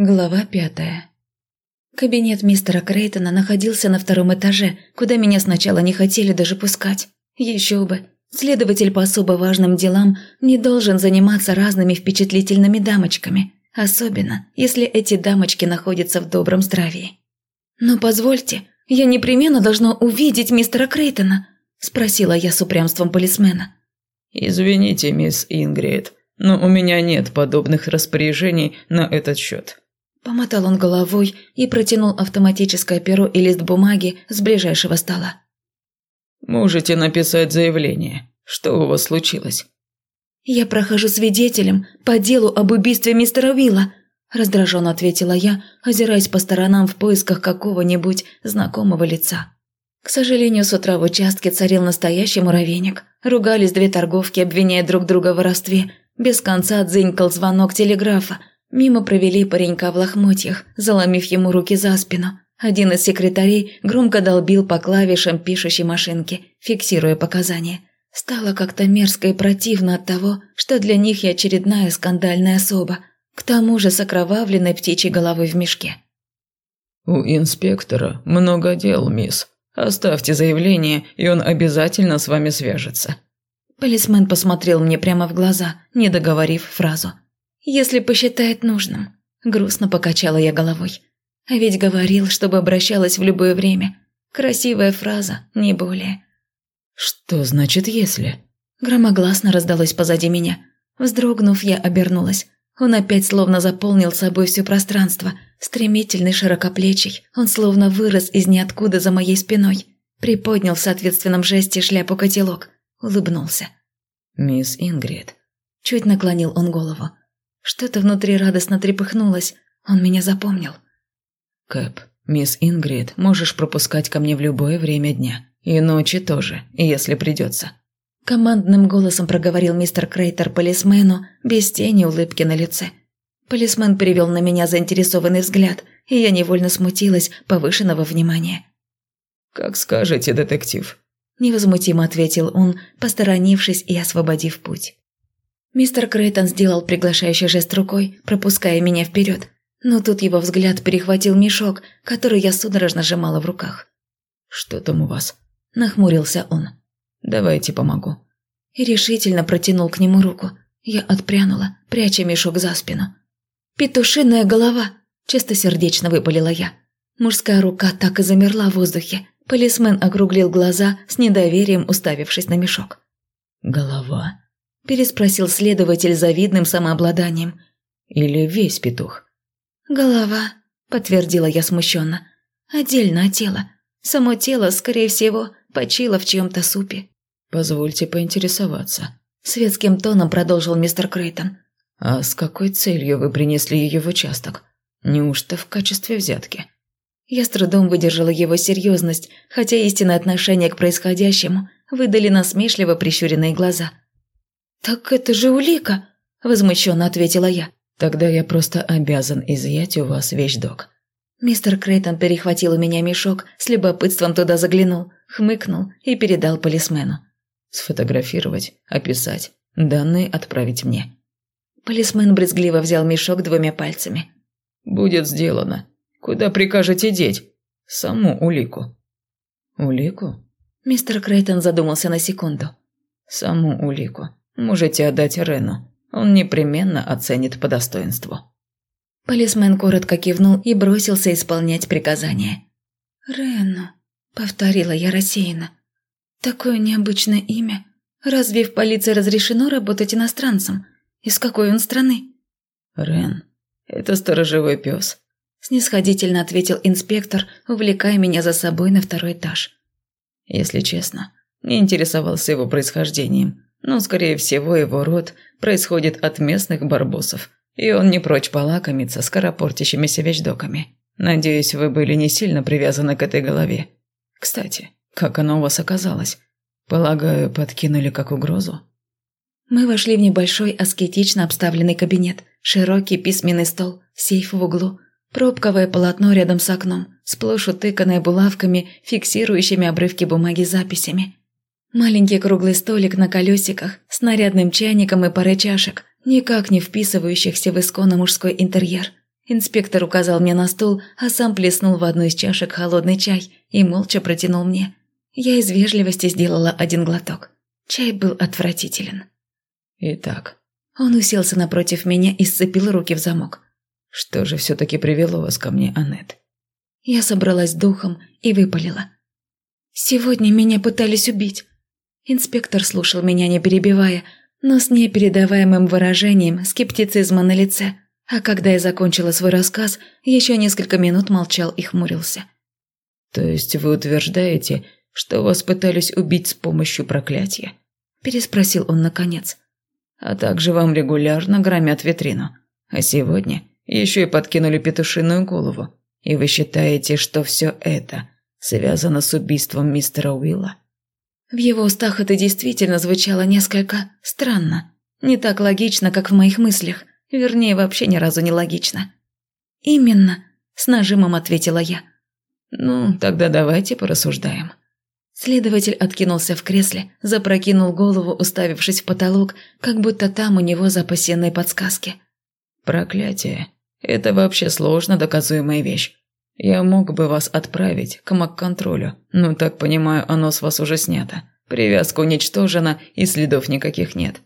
Глава пятая. Кабинет мистера Крейтона находился на втором этаже, куда меня сначала не хотели даже пускать. Еще бы. Следователь по особо важным делам не должен заниматься разными впечатлительными дамочками, особенно если эти дамочки находятся в добром здравии. «Но позвольте, я непременно должна увидеть мистера Крейтона», – спросила я с упрямством полисмена. «Извините, мисс Ингрид, но у меня нет подобных распоряжений на этот счет», Помотал он головой и протянул автоматическое перо и лист бумаги с ближайшего стола. «Можете написать заявление. Что у вас случилось?» «Я прохожу свидетелем по делу об убийстве мистера Уилла», – раздраженно ответила я, озираясь по сторонам в поисках какого-нибудь знакомого лица. К сожалению, с утра в участке царил настоящий муравейник. Ругались две торговки, обвиняя друг друга в воровстве. Без конца дзынькал звонок телеграфа, Мимо провели паренька в лохмотьях, заломив ему руки за спину. Один из секретарей громко долбил по клавишам пишущей машинки, фиксируя показания. Стало как-то мерзко и противно от того, что для них я очередная скандальная особа, к тому же с окровавленной птичьей головой в мешке. «У инспектора много дел, мисс. Оставьте заявление, и он обязательно с вами свяжется». Полисмен посмотрел мне прямо в глаза, не договорив фразу – если посчитает нужным. Грустно покачала я головой. А ведь говорил, чтобы обращалась в любое время. Красивая фраза, не более. «Что значит «если»?» Громогласно раздалось позади меня. Вздрогнув, я обернулась. Он опять словно заполнил собой все пространство. Стремительный, широкоплечий. Он словно вырос из ниоткуда за моей спиной. Приподнял в соответственном жесте шляпу-котелок. Улыбнулся. «Мисс Ингрид». Чуть наклонил он голову. Что-то внутри радостно трепыхнулось. Он меня запомнил. «Кэп, мисс Ингрид, можешь пропускать ко мне в любое время дня. И ночи тоже, если придется». Командным голосом проговорил мистер Крейтер полисмену, без тени улыбки на лице. Полисмен перевел на меня заинтересованный взгляд, и я невольно смутилась повышенного внимания. «Как скажете, детектив», – невозмутимо ответил он, посторонившись и освободив путь. Мистер Крейтон сделал приглашающий жест рукой, пропуская меня вперед. Но тут его взгляд перехватил мешок, который я судорожно сжимала в руках. «Что там у вас?» – нахмурился он. «Давайте помогу». И решительно протянул к нему руку. Я отпрянула, пряча мешок за спину. «Петушиная голова!» – чистосердечно выпалила я. Мужская рука так и замерла в воздухе. Полисмен округлил глаза, с недоверием уставившись на мешок. «Голова?» Переспросил следователь завидным самообладанием. «Или весь петух?» «Голова», – подтвердила я смущенно. «Отдельно от тела. Само тело, скорее всего, почило в чьем-то супе». «Позвольте поинтересоваться», – светским тоном продолжил мистер Крейтон. «А с какой целью вы принесли ее в участок? Неужто в качестве взятки?» Я с трудом выдержала его серьезность, хотя истинное отношение к происходящему выдали насмешливо прищуренные глаза – «Так это же улика!» – возмущенно ответила я. «Тогда я просто обязан изъять у вас вещдок». Мистер Крейтон перехватил у меня мешок, с любопытством туда заглянул, хмыкнул и передал полисмену. «Сфотографировать, описать, данные отправить мне». Полисмен брезгливо взял мешок двумя пальцами. «Будет сделано. Куда прикажете деть? Саму улику». «Улику?» Мистер Крейтон задумался на секунду. «Саму улику. Можете отдать Рену. Он непременно оценит по достоинству». Полисмен коротко кивнул и бросился исполнять приказание. «Рену», — повторила я рассеянно. «Такое необычное имя. Разве в полиции разрешено работать иностранцам? Из какой он страны?» «Рен, это сторожевой пес», — снисходительно ответил инспектор, увлекая меня за собой на второй этаж. Если честно, не интересовался его происхождением но, скорее всего, его род происходит от местных барбосов, и он не прочь полакомиться скоропортящимися вещдоками. Надеюсь, вы были не сильно привязаны к этой голове. Кстати, как она у вас оказалась? Полагаю, подкинули как угрозу?» Мы вошли в небольшой аскетично обставленный кабинет, широкий письменный стол, сейф в углу, пробковое полотно рядом с окном, сплошь утыканное булавками, фиксирующими обрывки бумаги записями. Маленький круглый столик на колесиках с нарядным чайником и парой чашек, никак не вписывающихся в исконно мужской интерьер. Инспектор указал мне на стул, а сам плеснул в одну из чашек холодный чай и молча протянул мне. Я из вежливости сделала один глоток. Чай был отвратителен. «Итак...» Он уселся напротив меня и сцепил руки в замок. «Что же все-таки привело вас ко мне, Аннет?» Я собралась духом и выпалила. «Сегодня меня пытались убить». Инспектор слушал меня, не перебивая, но с непередаваемым выражением скептицизма на лице – а когда я закончила свой рассказ, еще несколько минут молчал и хмурился. «То есть вы утверждаете, что вас пытались убить с помощью проклятия?» Переспросил он наконец. «А также вам регулярно громят витрину. А сегодня еще и подкинули петушиную голову. И вы считаете, что все это связано с убийством мистера Уилла?» В его устах это действительно звучало несколько странно. Не так логично, как в моих мыслях. Вернее, вообще ни разу не логично. «Именно», – с нажимом ответила я. «Ну, тогда давайте порассуждаем». Следователь откинулся в кресле, запрокинул голову, уставившись в потолок, как будто там у него запасенные подсказки. «Проклятие. Это вообще сложно доказуемая вещь. Я мог бы вас отправить к маг-контролю, но, так понимаю, оно с вас уже снято. Привязка уничтожена и следов никаких нет.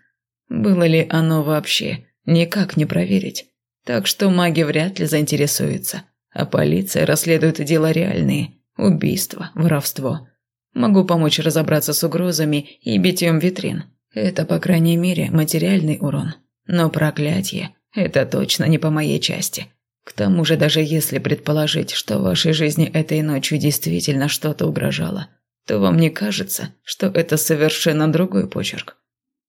Было ли оно вообще? Никак не проверить. Так что маги вряд ли заинтересуются. А полиция расследует дела реальные. Убийство, воровство. Могу помочь разобраться с угрозами и битьем витрин. Это, по крайней мере, материальный урон. Но проклятие – это точно не по моей части. К тому же, даже если предположить, что в вашей жизни этой ночью действительно что-то угрожало, то вам не кажется, что это совершенно другой почерк?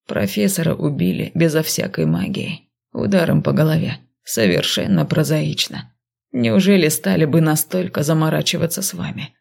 Профессора убили безо всякой магии. Ударом по голове. Совершенно прозаично. Неужели стали бы настолько заморачиваться с вами?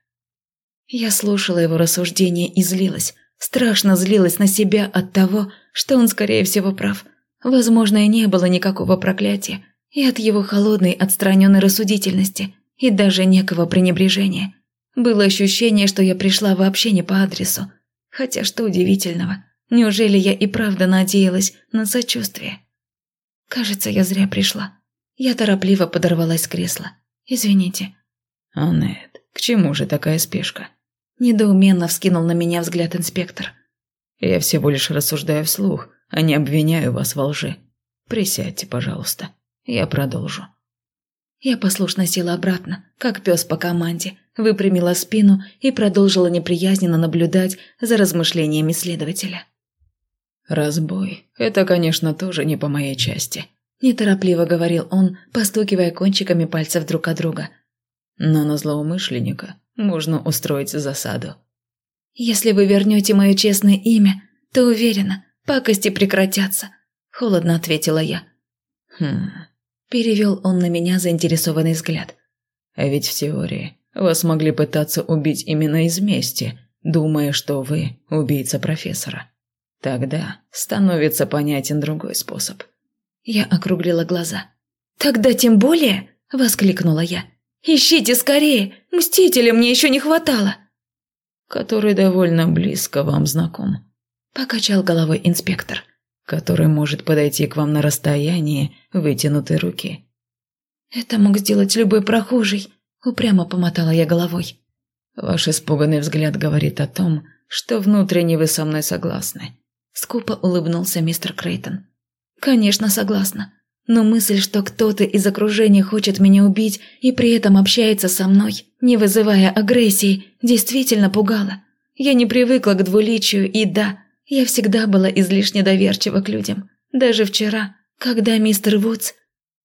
Я слушала его рассуждения и злилась. Страшно злилась на себя от того, что он, скорее всего, прав. Возможно, и не было никакого проклятия. И от его холодной, отстраненной рассудительности. И даже некого пренебрежения. Было ощущение, что я пришла вообще не по адресу. Хотя что удивительного – Неужели я и правда надеялась на сочувствие? Кажется, я зря пришла. Я торопливо подорвалась с кресла. Извините. Аннет, к чему же такая спешка? Недоуменно вскинул на меня взгляд инспектор. Я всего лишь рассуждаю вслух, а не обвиняю вас во лжи. Присядьте, пожалуйста. Я продолжу. Я послушно села обратно, как пес по команде, выпрямила спину и продолжила неприязненно наблюдать за размышлениями следователя. «Разбой – это, конечно, тоже не по моей части», – неторопливо говорил он, постукивая кончиками пальцев друг от друга. «Но на злоумышленника можно устроить засаду». «Если вы вернете мое честное имя, то уверена, пакости прекратятся», – холодно ответила я. «Хм...» – перевел он на меня заинтересованный взгляд. «А ведь в теории вас могли пытаться убить именно из мести, думая, что вы убийца профессора». Тогда становится понятен другой способ. Я округлила глаза. «Тогда тем более!» – воскликнула я. «Ищите скорее! Мстителя мне еще не хватало!» «Который довольно близко вам знаком», – покачал головой инспектор. «Который может подойти к вам на расстоянии вытянутой руки». «Это мог сделать любой прохожий», – упрямо помотала я головой. «Ваш испуганный взгляд говорит о том, что внутренне вы со мной согласны. Скупо улыбнулся мистер Крейтон. «Конечно, согласна. Но мысль, что кто-то из окружения хочет меня убить и при этом общается со мной, не вызывая агрессии, действительно пугала. Я не привыкла к двуличию, и да, я всегда была излишне доверчива к людям. Даже вчера, когда мистер Вудс...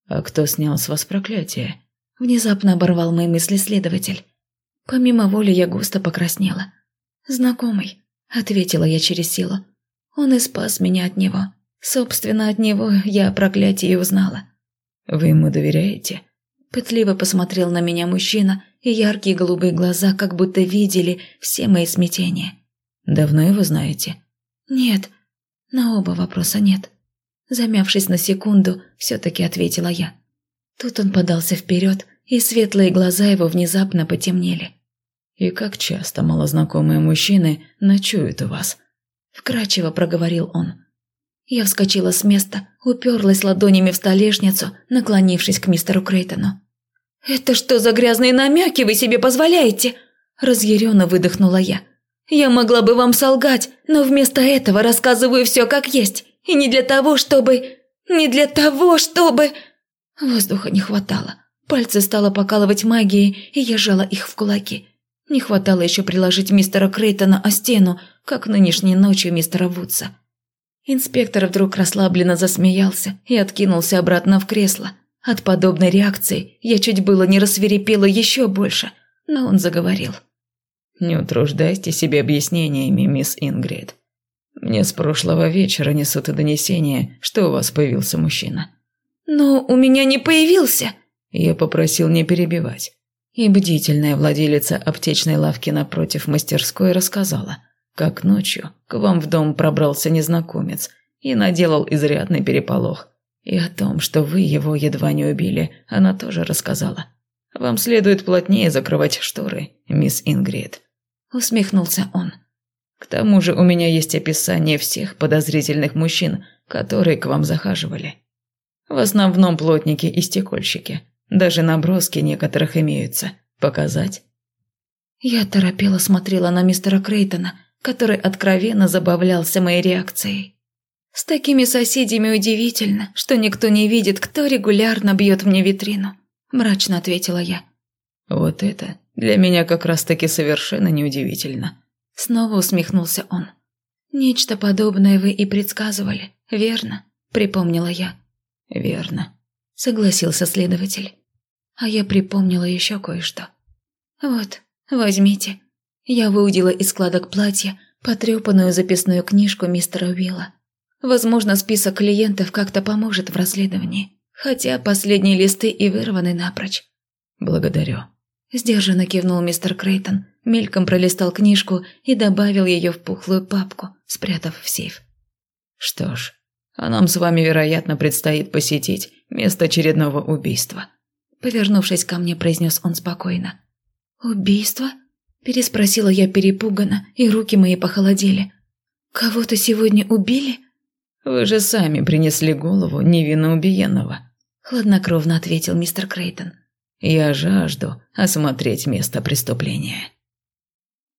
«А кто снял с вас проклятие?» Внезапно оборвал мои мысли следователь. Помимо воли я густо покраснела. «Знакомый», — ответила я через силу. Он и спас меня от него. Собственно, от него я о проклятии узнала. «Вы ему доверяете?» Пытливо посмотрел на меня мужчина, и яркие голубые глаза как будто видели все мои смятения. «Давно его знаете?» «Нет». На оба вопроса нет. Замявшись на секунду, все-таки ответила я. Тут он подался вперед, и светлые глаза его внезапно потемнели. «И как часто малознакомые мужчины ночуют у вас?» вкрадчиво проговорил он. Я вскочила с места, уперлась ладонями в столешницу, наклонившись к мистеру Крейтону. «Это что за грязные намеки вы себе позволяете?» Разъяренно выдохнула я. «Я могла бы вам солгать, но вместо этого рассказываю все как есть. И не для того, чтобы... Не для того, чтобы...» Воздуха не хватало. Пальцы стало покалывать магией, и я жала их в кулаки. Не хватало еще приложить мистера Крейтона о стену, как нынешней ночью мистера Вудса. Инспектор вдруг расслабленно засмеялся и откинулся обратно в кресло. От подобной реакции я чуть было не рассверепела еще больше, но он заговорил. «Не утруждайте себе объяснениями, мисс Ингрид. Мне с прошлого вечера несут донесение, что у вас появился мужчина». «Но у меня не появился!» Я попросил не перебивать. И бдительная владелица аптечной лавки напротив мастерской рассказала, как ночью к вам в дом пробрался незнакомец и наделал изрядный переполох. И о том, что вы его едва не убили, она тоже рассказала. Вам следует плотнее закрывать шторы, мисс Ингрид. Усмехнулся он. К тому же у меня есть описание всех подозрительных мужчин, которые к вам захаживали. В основном плотники и стекольщики. Даже наброски некоторых имеются. Показать? Я торопела смотрела на мистера Крейтона, который откровенно забавлялся моей реакцией. С такими соседями удивительно, что никто не видит, кто регулярно бьет мне витрину. Мрачно ответила я. Вот это для меня как раз-таки совершенно неудивительно. Снова усмехнулся он. Нечто подобное вы и предсказывали, верно? Припомнила я. «Верно», – согласился следователь. А я припомнила еще кое-что. «Вот, возьмите». Я выудила из складок платья потрепанную записную книжку мистера Уилла. Возможно, список клиентов как-то поможет в расследовании, хотя последние листы и вырваны напрочь. «Благодарю», – сдержанно кивнул мистер Крейтон, мельком пролистал книжку и добавил ее в пухлую папку, спрятав в сейф. «Что ж, а нам с вами, вероятно, предстоит посетить место очередного убийства». Повернувшись ко мне, произнес он спокойно. «Убийство?» – переспросила я перепуганно, и руки мои похолодели. «Кого-то сегодня убили?» «Вы же сами принесли голову невинно убиенного», – хладнокровно ответил мистер Крейтон. «Я жажду осмотреть место преступления».